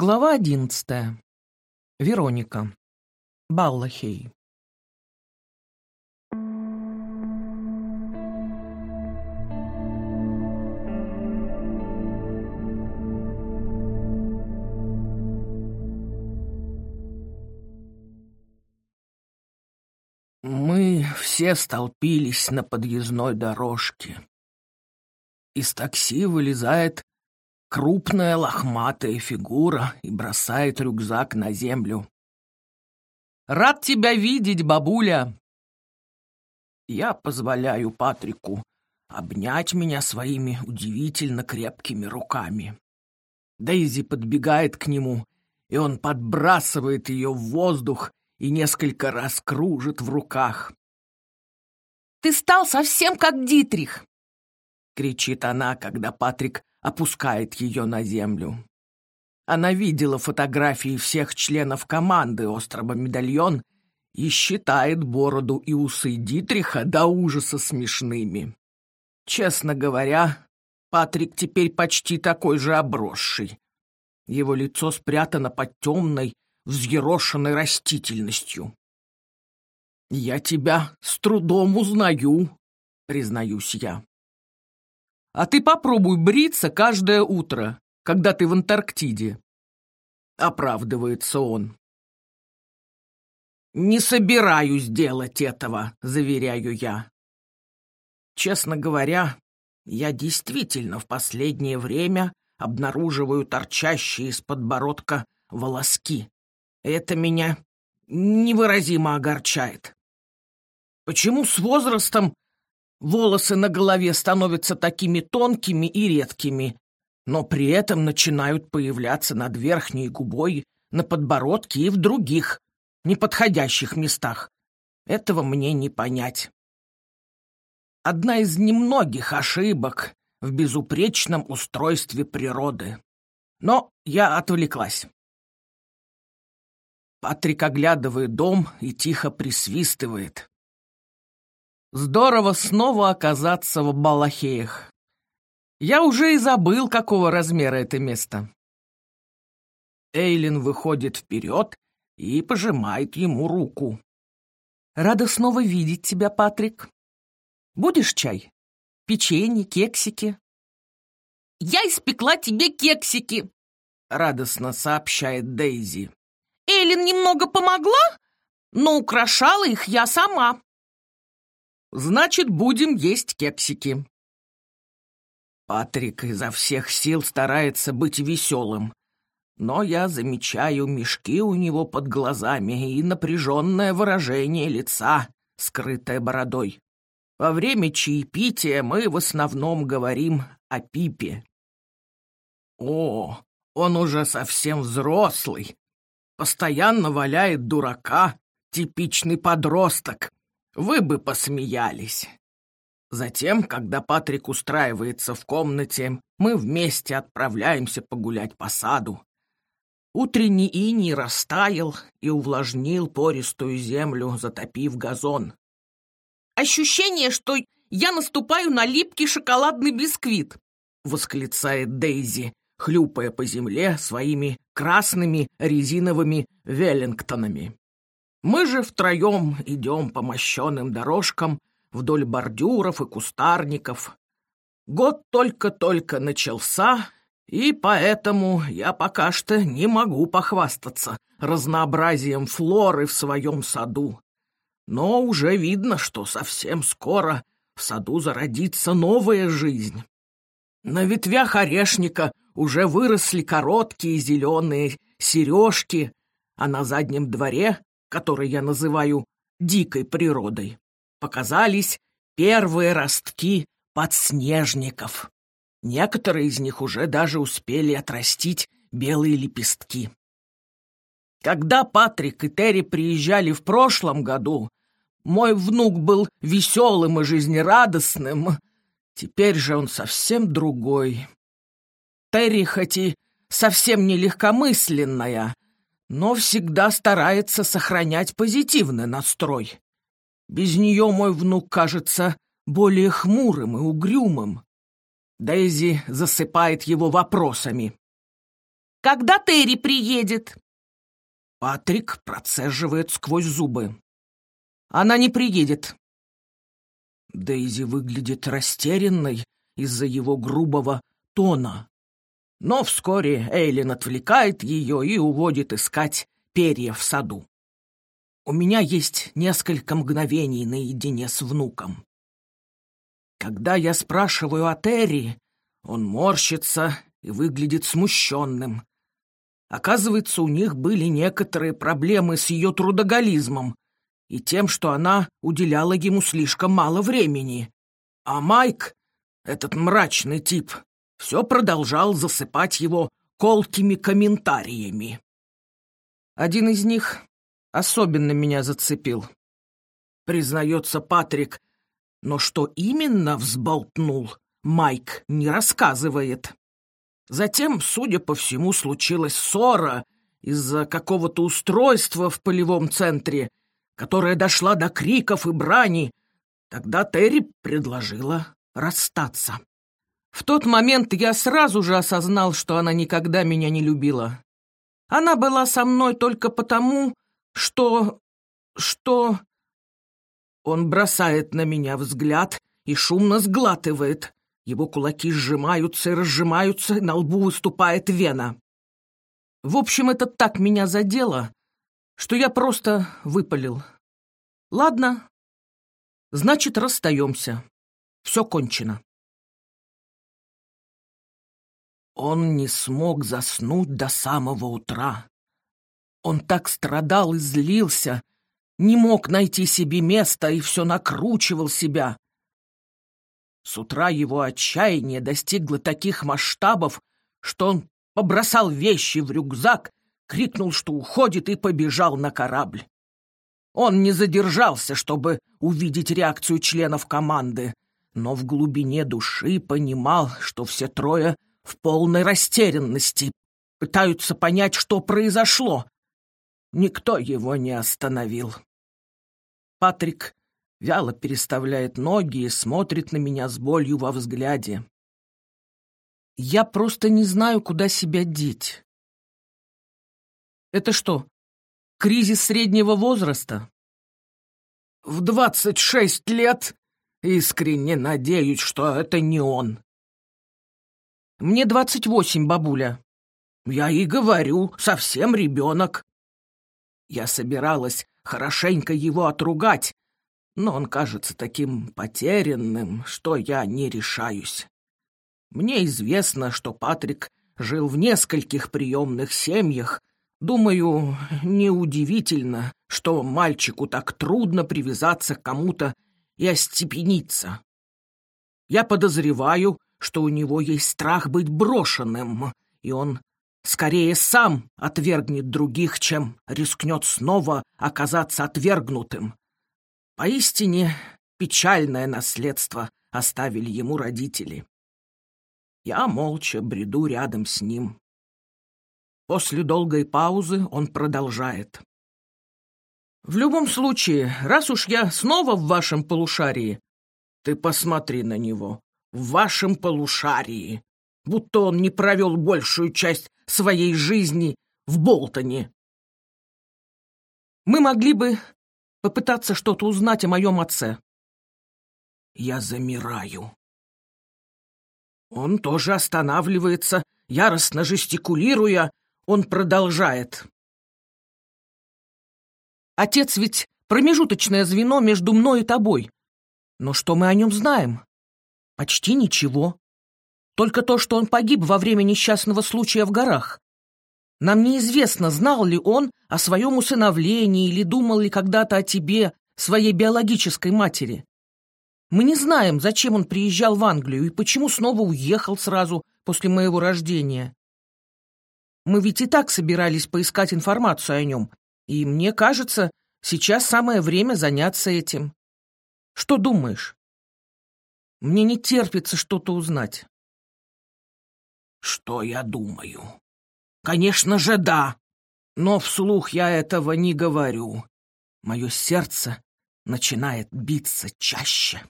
Глава одиннадцатая. Вероника. Баллахей. Мы все столпились на подъездной дорожке. Из такси вылезает крупная лохматая фигура и бросает рюкзак на землю. «Рад тебя видеть, бабуля!» Я позволяю Патрику обнять меня своими удивительно крепкими руками. Дейзи подбегает к нему, и он подбрасывает ее в воздух и несколько раз кружит в руках. «Ты стал совсем как Дитрих!» — кричит она, когда Патрик опускает ее на землю. Она видела фотографии всех членов команды острова Медальон и считает бороду и усы Дитриха до ужаса смешными. Честно говоря, Патрик теперь почти такой же обросший. Его лицо спрятано под темной, взъерошенной растительностью. «Я тебя с трудом узнаю», — признаюсь я. А ты попробуй бриться каждое утро, когда ты в Антарктиде. Оправдывается он. «Не собираюсь делать этого», — заверяю я. Честно говоря, я действительно в последнее время обнаруживаю торчащие из подбородка волоски. Это меня невыразимо огорчает. Почему с возрастом волосы на голове становятся такими тонкими и редкими, но при этом начинают появляться над верхней губой, на подбородке и в других, неподходящих местах. Этого мне не понять. Одна из немногих ошибок в безупречном устройстве природы. Но я отвлеклась. Патрик оглядывает дом и тихо присвистывает. Здорово снова оказаться в Балахеях. Я уже и забыл, какого размера это место. Эйлин выходит вперед и пожимает ему руку. Рада снова видеть тебя, Патрик. Будешь чай? Печенье, кексики? Я испекла тебе кексики, радостно сообщает Дейзи. Эйлин немного помогла, но украшала их я сама. Значит, будем есть кексики. Патрик изо всех сил старается быть веселым, но я замечаю мешки у него под глазами и напряженное выражение лица, скрытое бородой. Во время чаепития мы в основном говорим о Пипе. О, он уже совсем взрослый, постоянно валяет дурака, типичный подросток, вы бы посмеялись. Затем, когда Патрик устраивается в комнате, мы вместе отправляемся погулять по саду. Утренний иней растаял и увлажнил пористую землю, затопив газон. «Ощущение, что я наступаю на липкий шоколадный бисквит», — восклицает Дейзи, хлюпая по земле своими красными резиновыми веллингтонами. Мы же втроем идем по мощенным дорожкам вдоль бордюров и кустарников. Год только-только начался, и поэтому я пока что не могу похвастаться разнообразием флоры в своем саду. Но уже видно, что совсем скоро в саду зародится новая жизнь. На ветвях орешника уже выросли короткие зеленые сережки, а на заднем дворе который я называю дикой природой, показались первые ростки подснежников. Некоторые из них уже даже успели отрастить белые лепестки. Когда Патрик и Терри приезжали в прошлом году, мой внук был веселым и жизнерадостным. Теперь же он совсем другой. Терри хоть и совсем не легкомысленная, но всегда старается сохранять позитивный настрой. Без нее мой внук кажется более хмурым и угрюмым. Дейзи засыпает его вопросами. Когда Терри приедет?» Патрик процеживает сквозь зубы. «Она не приедет». Дейзи выглядит растерянной из-за его грубого тона. Но вскоре Эйлин отвлекает ее и уводит искать перья в саду. У меня есть несколько мгновений наедине с внуком. Когда я спрашиваю о Терри, он морщится и выглядит смущенным. Оказывается, у них были некоторые проблемы с ее трудоголизмом и тем, что она уделяла ему слишком мало времени. А Майк, этот мрачный тип, все продолжал засыпать его колкими комментариями. Один из них особенно меня зацепил. Признается Патрик, но что именно взболтнул, Майк не рассказывает. Затем, судя по всему, случилась ссора из-за какого-то устройства в полевом центре, которая дошла до криков и брани. Тогда Терри предложила расстаться. В тот момент я сразу же осознал, что она никогда меня не любила. Она была со мной только потому, что... что... Он бросает на меня взгляд и шумно сглатывает. Его кулаки сжимаются и разжимаются, на лбу выступает вена. В общем, это так меня задело, что я просто выпалил. Ладно, значит, расстаемся. Все кончено. Он не смог заснуть до самого утра. Он так страдал и злился, не мог найти себе места и все накручивал себя. С утра его отчаяние достигло таких масштабов, что он побросал вещи в рюкзак, крикнул, что уходит, и побежал на корабль. Он не задержался, чтобы увидеть реакцию членов команды, но в глубине души понимал, что все трое в полной растерянности, пытаются понять, что произошло. Никто его не остановил. Патрик вяло переставляет ноги и смотрит на меня с болью во взгляде. Я просто не знаю, куда себя деть. Это что, кризис среднего возраста? В двадцать шесть лет искренне надеюсь, что это не он. Мне двадцать восемь, бабуля. Я и говорю, совсем ребенок. Я собиралась хорошенько его отругать, но он кажется таким потерянным, что я не решаюсь. Мне известно, что Патрик жил в нескольких приемных семьях. Думаю, неудивительно, что мальчику так трудно привязаться к кому-то и остепениться. Я подозреваю, что у него есть страх быть брошенным, и он скорее сам отвергнет других, чем рискнет снова оказаться отвергнутым. Поистине печальное наследство оставили ему родители. Я молча бреду рядом с ним. После долгой паузы он продолжает. «В любом случае, раз уж я снова в вашем полушарии, ты посмотри на него в вашем полушарии, будто он не провел большую часть своей жизни в Болтоне. Мы могли бы попытаться что-то узнать о моем отце. Я замираю. Он тоже останавливается, яростно жестикулируя, он продолжает. Отец ведь промежуточное звено между мной и тобой. Но что мы о нем знаем? Почти ничего. Только то, что он погиб во время несчастного случая в горах. Нам неизвестно, знал ли он о своем усыновлении или думал ли когда-то о тебе, своей биологической матери. Мы не знаем, зачем он приезжал в Англию и почему снова уехал сразу после моего рождения. Мы ведь и так собирались поискать информацию о нем, и мне кажется, сейчас самое время заняться этим. Что думаешь? Мне не терпится что-то узнать. Что я думаю? Конечно же, да. Но вслух я этого не говорю. Мое сердце начинает биться чаще.